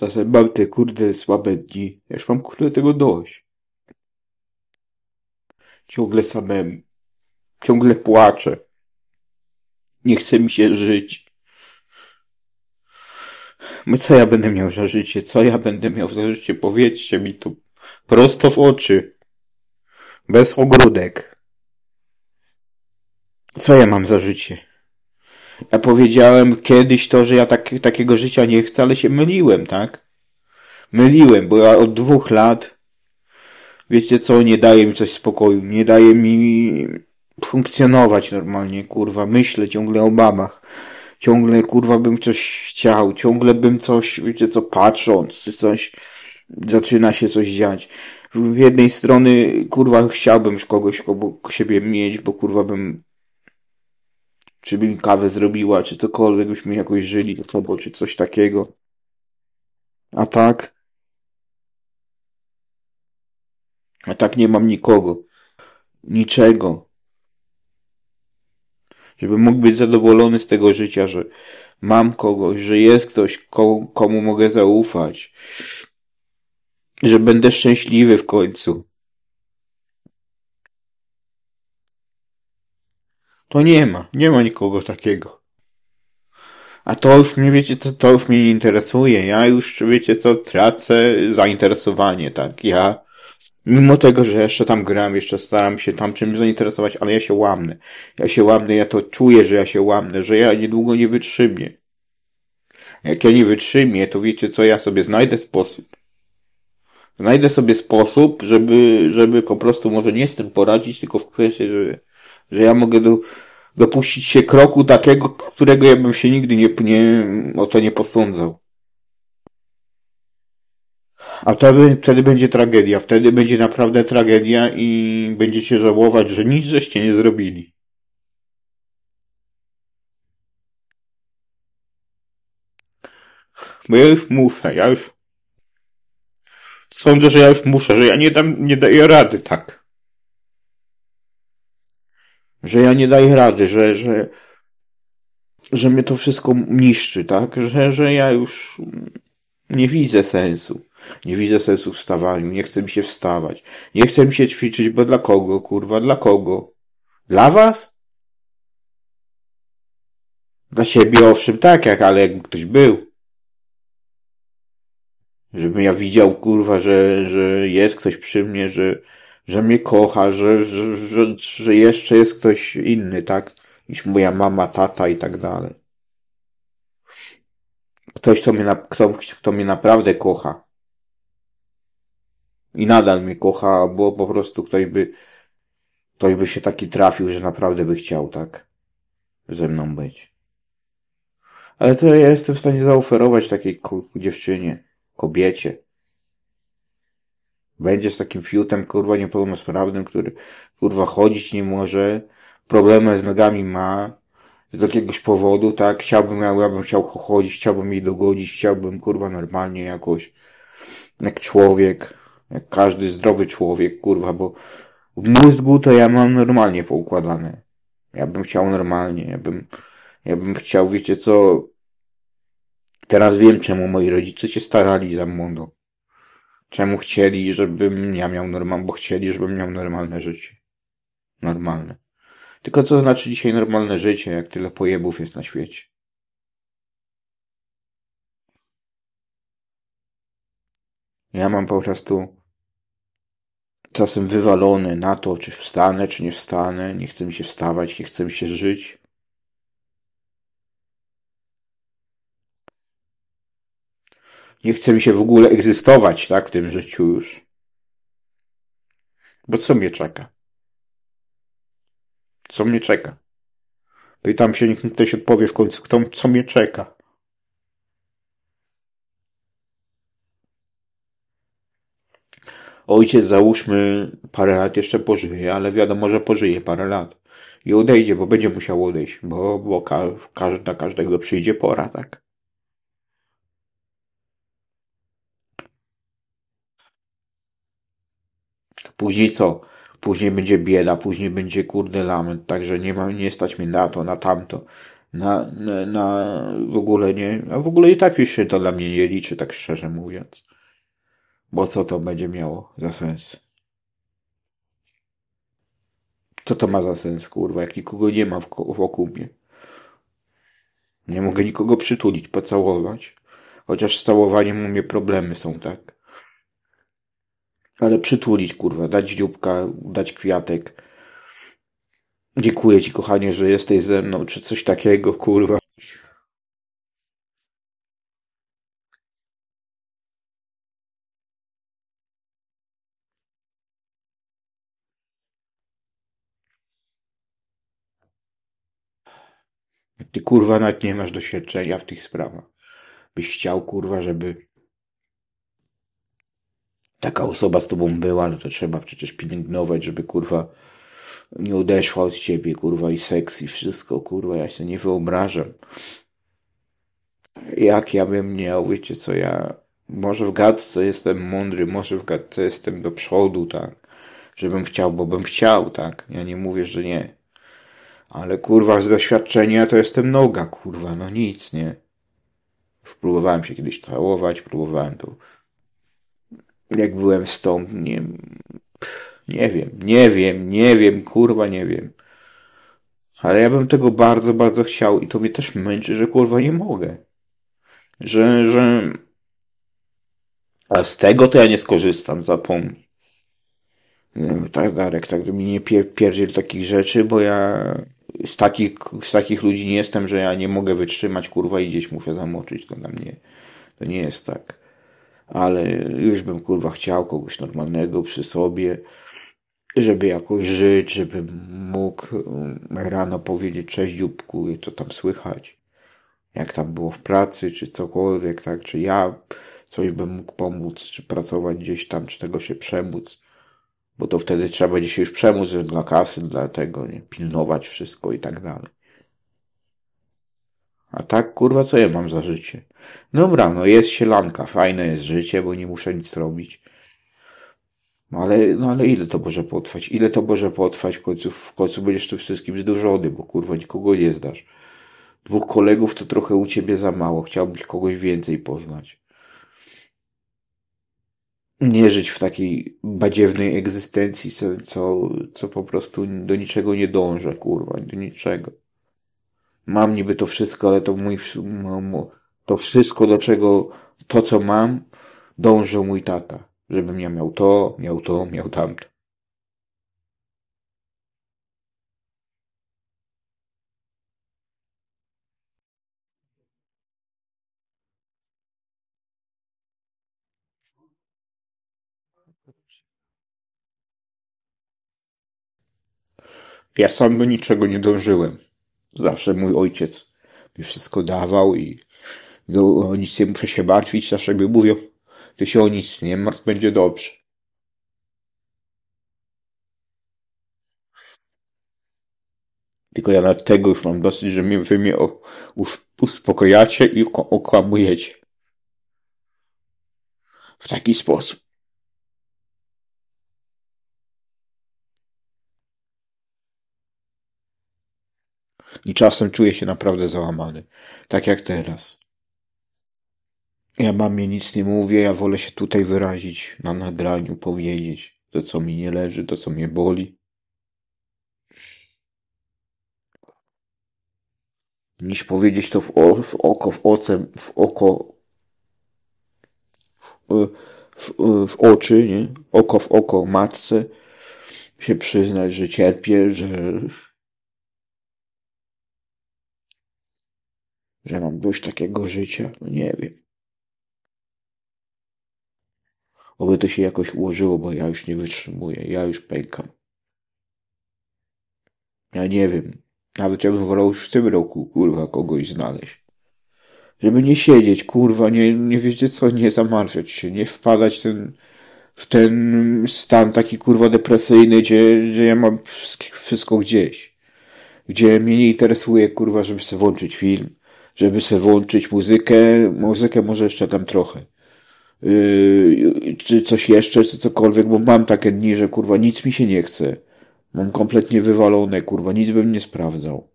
Czasem mam te kurde słabe dni. Ja już mam kurde tego dość. Ciągle samemu. Ciągle płaczę. Nie chce mi się żyć. No co ja będę miał za życie? Co ja będę miał za życie? Powiedzcie mi to prosto w oczy. Bez ogródek. Co ja mam za życie? Ja powiedziałem kiedyś to, że ja tak, takiego życia nie chcę, ale się myliłem, tak? Myliłem, bo ja od dwóch lat, wiecie co, nie daje mi coś spokoju, nie daje mi funkcjonować normalnie, kurwa, myślę ciągle o babach. Ciągle, kurwa, bym coś chciał, ciągle bym coś, wiecie co, patrząc, czy coś, zaczyna się coś dziać. W jednej strony, kurwa, chciałbym kogoś obok siebie mieć, bo kurwa bym czy by mi kawę zrobiła, czy cokolwiek, byśmy jakoś żyli ze sobą, czy coś takiego. A tak? A tak nie mam nikogo. Niczego. Żebym mógł być zadowolony z tego życia, że mam kogoś, że jest ktoś, komu mogę zaufać. Że będę szczęśliwy w końcu. To nie ma, nie ma nikogo takiego. A to już mnie, wiecie, to, to już mnie nie interesuje. Ja już, wiecie co, tracę zainteresowanie, tak? Ja, mimo tego, że jeszcze tam gram, jeszcze staram się tam czymś zainteresować, ale ja się łamnę. Ja się łamnę, ja to czuję, że ja się łamnę, że ja niedługo nie wytrzymię. Jak ja nie wytrzymię, to wiecie co, ja sobie znajdę sposób. Znajdę sobie sposób, żeby, żeby po prostu może nie z tym poradzić, tylko w kwestii, że że ja mogę do, dopuścić się kroku takiego, którego ja bym się nigdy nie, nie o to nie posądzał. A wtedy, wtedy będzie tragedia. Wtedy będzie naprawdę tragedia i będziecie żałować, że nic żeście nie zrobili. Bo ja już muszę, ja już sądzę, że ja już muszę, że ja nie dam, nie daję rady tak że ja nie daję rady, że, że, że mnie to wszystko niszczy, tak? Że, że ja już nie widzę sensu. Nie widzę sensu w wstawaniu, nie chce mi się wstawać. Nie chce mi się ćwiczyć, bo dla kogo, kurwa, dla kogo? Dla was? Dla siebie owszem, tak jak, ale jakby ktoś był. Żebym ja widział, kurwa, że, że jest ktoś przy mnie, że, że mnie kocha, że, że, że, że jeszcze jest ktoś inny, tak? Niż moja mama, tata i tak dalej. Ktoś, kto mnie, na, kto, kto mnie naprawdę kocha. I nadal mnie kocha, bo po prostu ktoś by, ktoś by się taki trafił, że naprawdę by chciał, tak? Ze mną być. Ale co ja jestem w stanie zaoferować takiej dziewczynie, kobiecie? Będzie z takim fiutem, kurwa, niepełnosprawnym, który, kurwa, chodzić nie może, problemy z nogami ma, z jakiegoś powodu, tak, chciałbym, ja, ja bym chciał chodzić, chciałbym jej dogodzić, chciałbym, kurwa, normalnie jakoś, jak człowiek, jak każdy zdrowy człowiek, kurwa, bo w mózgu to ja mam normalnie poukładane. Ja bym chciał normalnie, ja bym, ja bym chciał, wiecie co, teraz wiem, czemu moi rodzice się starali za mną. Czemu chcieli, żebym ja miał normalne, bo chcieli, żebym miał normalne życie. Normalne. Tylko co znaczy dzisiaj normalne życie, jak tyle pojebów jest na świecie? Ja mam po prostu czasem wywalony na to, czy wstanę, czy nie wstanę. Nie chce mi się wstawać, nie chce mi się żyć. Nie chce mi się w ogóle egzystować, tak, w tym życiu już. Bo co mnie czeka? Co mnie czeka? Pytam się, niech ktoś odpowie w końcu, kto, co mnie czeka. Ojciec, załóżmy, parę lat jeszcze pożyje, ale wiadomo, że pożyje parę lat. I odejdzie, bo będzie musiał odejść, bo, bo ka każda, każdego przyjdzie pora, tak? Później co? Później będzie bieda, później będzie kurde lament, także nie ma, nie stać mi na to, na tamto. Na, na, na w ogóle nie, a w ogóle i tak już się to dla mnie nie liczy, tak szczerze mówiąc. Bo co to będzie miało za sens? Co to ma za sens, kurwa, jak nikogo nie ma wokół mnie? Nie mogę nikogo przytulić, pocałować. Chociaż z całowaniem u mnie problemy są, tak? Ale przytulić, kurwa, dać dzióbka, dać kwiatek. Dziękuję ci, kochanie, że jesteś ze mną, czy coś takiego, kurwa. Ty kurwa nawet nie masz doświadczenia w tych sprawach. Byś chciał kurwa, żeby taka osoba z tobą była, no to trzeba przecież pielęgnować, żeby kurwa nie odeszła od ciebie, kurwa, i seks, i wszystko, kurwa, ja się nie wyobrażam. Jak ja bym miał, wiecie co, ja może w gadce jestem mądry, może w gadce jestem do przodu, tak, żebym chciał, bo bym chciał, tak, ja nie mówię, że nie. Ale kurwa, z doświadczenia to jestem noga, kurwa, no nic, nie. Próbowałem się kiedyś całować, próbowałem to. Jak byłem stąd, nie, nie wiem, nie wiem, nie wiem, kurwa, nie wiem. Ale ja bym tego bardzo, bardzo chciał i to mnie też męczy, że kurwa nie mogę. Że, że... A z tego to ja nie skorzystam, zapomnij. Tak, Darek, tak mi nie pierdziel takich rzeczy, bo ja z takich, z takich ludzi nie jestem, że ja nie mogę wytrzymać, kurwa, i gdzieś muszę zamoczyć. To na mnie, to nie jest tak. Ale już bym, kurwa, chciał kogoś normalnego przy sobie, żeby jakoś żyć, żeby mógł um, rano powiedzieć cześć dzióbku, co tam słychać. Jak tam było w pracy, czy cokolwiek, tak, czy ja coś bym mógł pomóc, czy pracować gdzieś tam, czy tego się przemóc bo to wtedy trzeba będzie się już przemóc dla kasy, dla tego, nie? pilnować wszystko i tak dalej. A tak, kurwa, co ja mam za życie? Dobra, no jest sielanka, fajne jest życie, bo nie muszę nic robić. No ale, no ale ile to może potrwać? Ile to może potrwać? W końcu, w końcu będziesz tu wszystkim zdłużony, bo kurwa nikogo nie zdasz. Dwóch kolegów to trochę u ciebie za mało. Chciałbyś kogoś więcej poznać nie żyć w takiej badziewnej egzystencji, co, co, co po prostu do niczego nie dążę, kurwa, do niczego. Mam niby to wszystko, ale to mój, to wszystko, do czego, to co mam, dążył mój tata. Żebym ja miał to, miał to, miał tamto. Ja sam do niczego nie dążyłem. Zawsze mój ojciec mi wszystko dawał i do, o nic nie muszę się martwić. Zawsze mi mówią, ty się o nic nie martw, będzie dobrze. Tylko ja nad tego już mam dosyć, że mnie, wy mnie uspokojacie i okłamujecie. W taki sposób. I czasem czuję się naprawdę załamany. Tak jak teraz. Ja mamie nic nie mówię, ja wolę się tutaj wyrazić, na nagraniu powiedzieć to, co mi nie leży, to, co mnie boli. Niż powiedzieć to w, o, w oko, w oce, w oko, w, w, w oczy, nie? Oko w oko matce, się przyznać, że cierpię, że że mam dość takiego życia, no nie wiem. Oby to się jakoś ułożyło, bo ja już nie wytrzymuję, ja już pękam. Ja nie wiem. Nawet ja bym wolał już w tym roku, kurwa, kogoś znaleźć. Żeby nie siedzieć, kurwa, nie, nie wiecie co, nie zamartwiać się, nie wpadać ten, w ten stan taki, kurwa, depresyjny, gdzie, gdzie ja mam wszystko gdzieś. Gdzie mnie nie interesuje, kurwa, żeby sobie włączyć film żeby sobie włączyć muzykę, muzykę może jeszcze tam trochę. Yy, czy coś jeszcze, czy cokolwiek, bo mam takie dni, że kurwa nic mi się nie chce. Mam kompletnie wywalone, kurwa, nic bym nie sprawdzał.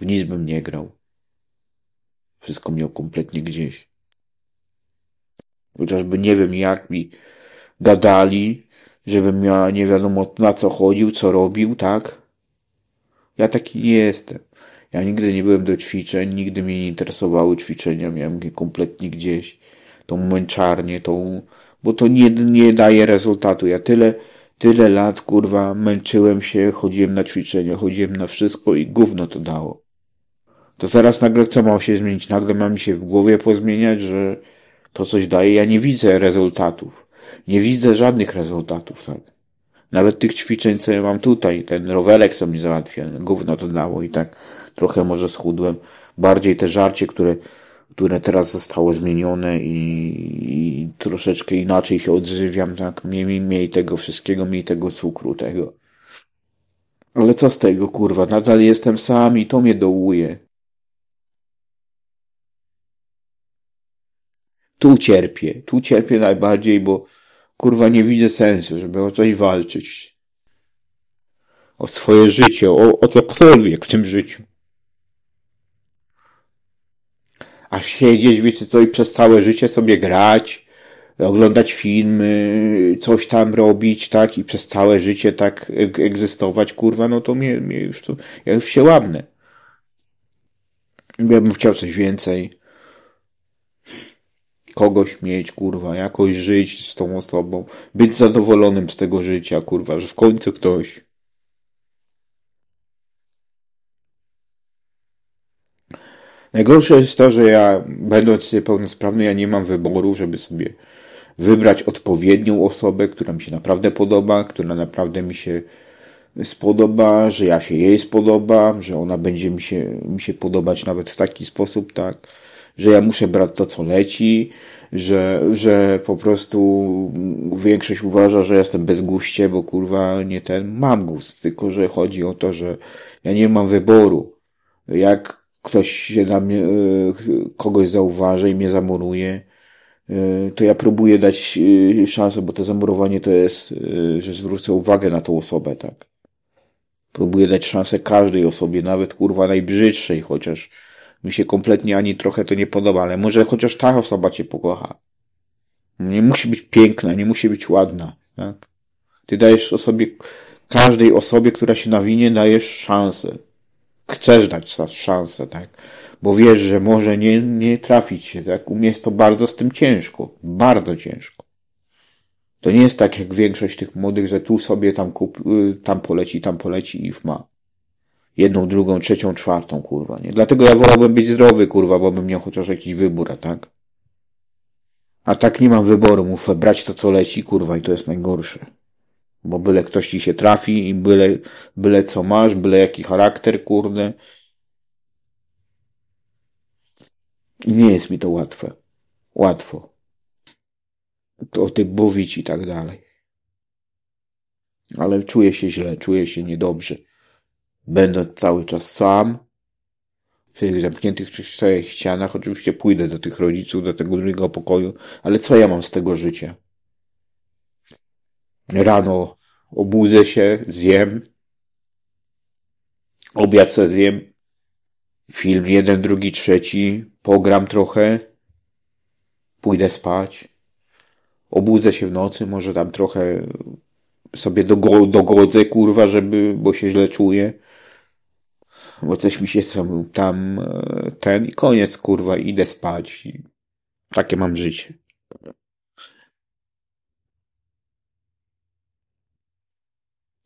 W nic bym nie grał. Wszystko miał kompletnie gdzieś. Chociażby nie wiem jak mi gadali, żebym ja nie wiadomo na co chodził, co robił, tak? Ja taki nie jestem. Ja nigdy nie byłem do ćwiczeń, nigdy mnie nie interesowały ćwiczenia, miałem je kompletnie gdzieś. Tą męczarnię, tą, bo to nie, nie daje rezultatu. Ja tyle, tyle lat, kurwa, męczyłem się, chodziłem na ćwiczenia, chodziłem na wszystko i gówno to dało. To teraz nagle co ma się zmienić? Nagle ma mi się w głowie pozmieniać, że to coś daje. Ja nie widzę rezultatów. Nie widzę żadnych rezultatów, tak. Nawet tych ćwiczeń, co ja mam tutaj, ten rowerek, co mi załatwię, gówno to dało i tak trochę może schudłem. Bardziej te żarcie, które, które teraz zostało zmienione i, i troszeczkę inaczej się odżywiam, tak. Mniej, mniej tego wszystkiego, mniej tego cukru, tego. Ale co z tego, kurwa? Nadal jestem sam i to mnie dołuje. Tu cierpię, tu cierpię najbardziej, bo kurwa nie widzę sensu, żeby o coś walczyć. O swoje życie, o, o cokolwiek w tym życiu. A siedzieć, wiecie co, i przez całe życie sobie grać, oglądać filmy, coś tam robić, tak, i przez całe życie tak egzystować, kurwa, no to mnie, mnie już to, ja już się łamnę. Ja bym chciał coś więcej kogoś mieć, kurwa, jakoś żyć z tą osobą, być zadowolonym z tego życia, kurwa, że w końcu ktoś. Najgorsze jest to, że ja, będąc niepełnosprawny, ja nie mam wyboru, żeby sobie wybrać odpowiednią osobę, która mi się naprawdę podoba, która naprawdę mi się spodoba, że ja się jej spodobam, że ona będzie mi się, mi się podobać nawet w taki sposób, tak że ja muszę brać to, co leci, że, że po prostu większość uważa, że jestem bezguście, bo kurwa nie ten, mam gust, tylko że chodzi o to, że ja nie mam wyboru. Jak ktoś się na mnie, e, kogoś zauważy i mnie zamuruje, e, to ja próbuję dać e, szansę, bo to zamurowanie to jest, że zwrócę uwagę na tą osobę, tak. Próbuję dać szansę każdej osobie, nawet kurwa najbrzydszej, chociaż mi się kompletnie ani trochę to nie podoba, ale może chociaż ta osoba cię pokocha. Nie musi być piękna, nie musi być ładna, tak? Ty dajesz osobie, każdej osobie, która się nawinie, dajesz szansę. Chcesz dać szansę, tak? Bo wiesz, że może nie, nie trafić się, tak? U mnie jest to bardzo z tym ciężko. Bardzo ciężko. To nie jest tak jak większość tych młodych, że tu sobie tam kup, y, tam poleci, tam poleci i już ma jedną, drugą, trzecią, czwartą, kurwa, nie? Dlatego ja wolałbym być zdrowy, kurwa, bo bym miał chociaż jakiś wybór, a tak? A tak nie mam wyboru, muszę brać to, co leci, kurwa, i to jest najgorsze. Bo byle ktoś ci się trafi i byle, byle co masz, byle jaki charakter, kurde. Nie jest mi to łatwe. Łatwo. To o tych mówić i tak dalej. Ale czuję się źle, czuję się niedobrze będąc cały czas sam, w tych zamkniętych czterech ścianach, oczywiście pójdę do tych rodziców, do tego drugiego pokoju, ale co ja mam z tego życia? Rano obudzę się, zjem, obiad se zjem, film jeden, drugi, trzeci, pogram trochę, pójdę spać, obudzę się w nocy, może tam trochę sobie dogodzę, kurwa, żeby, bo się źle czuję, bo coś mi się tam, tam e, ten i koniec, kurwa, idę spać. I takie mam życie.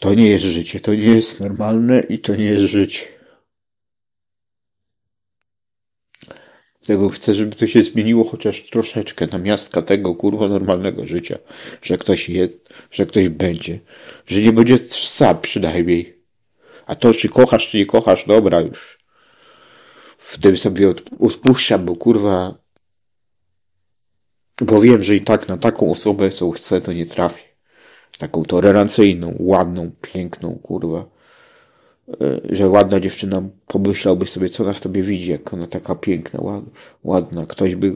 To nie jest życie, to nie jest normalne i to nie jest życie. Tego chcę, żeby to się zmieniło chociaż troszeczkę na miastka tego kurwa normalnego życia. Że ktoś jest, że ktoś będzie. Że nie będzie sam przynajmniej. A to, czy kochasz, czy nie kochasz, dobra już. W tym sobie odpuszczam, bo kurwa, bo wiem, że i tak na taką osobę, co chcę, to nie trafię. Taką tolerancyjną, ładną, piękną, kurwa. E, że ładna dziewczyna pomyślałby sobie, co ona w tobie widzi, jak ona taka piękna, ładna. Ktoś by,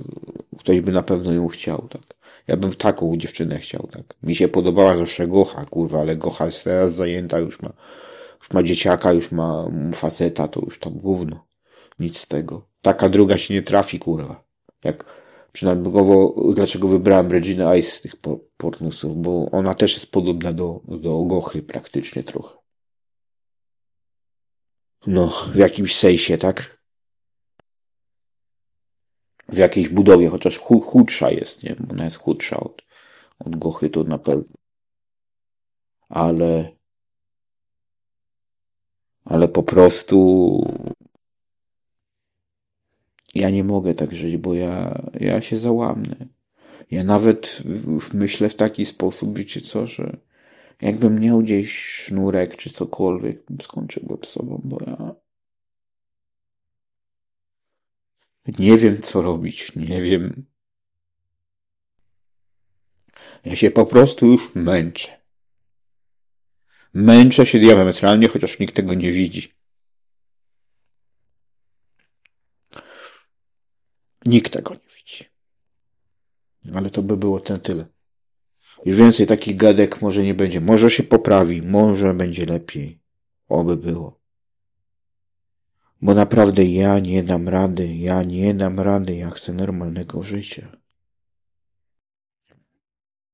ktoś by na pewno ją chciał, tak. Ja bym taką dziewczynę chciał, tak. Mi się podobała zawsze Gocha, kurwa, ale Gocha jest teraz zajęta, już ma Już ma dzieciaka, już ma faceta, to już tam gówno. Nic z tego. Taka druga się nie trafi, kurwa. Jak przynajmniej dlaczego wybrałem Regina Ice z tych pornusów, bo ona też jest podobna do, do Gochy praktycznie trochę. No, w jakimś sejsie, tak? W jakiejś budowie, chociaż chudsza jest, nie? Ona jest chudsza od, od Gochy, to na pewno. Ale, ale po prostu ja nie mogę tak żyć, bo ja, ja się załamnę. Ja nawet myślę w taki sposób, wiecie co, że jakbym miał gdzieś sznurek czy cokolwiek, skończyłbym sobą, bo ja nie wiem co robić, nie wiem. Ja się po prostu już męczę. Męczę się diametralnie, chociaż nikt tego nie widzi. Nikt tego nie widzi. Ale to by było ten tyle. Już więcej takich gadek może nie będzie. Może się poprawi, może będzie lepiej. Oby było. Bo naprawdę ja nie dam rady, ja nie dam rady, ja chcę normalnego życia.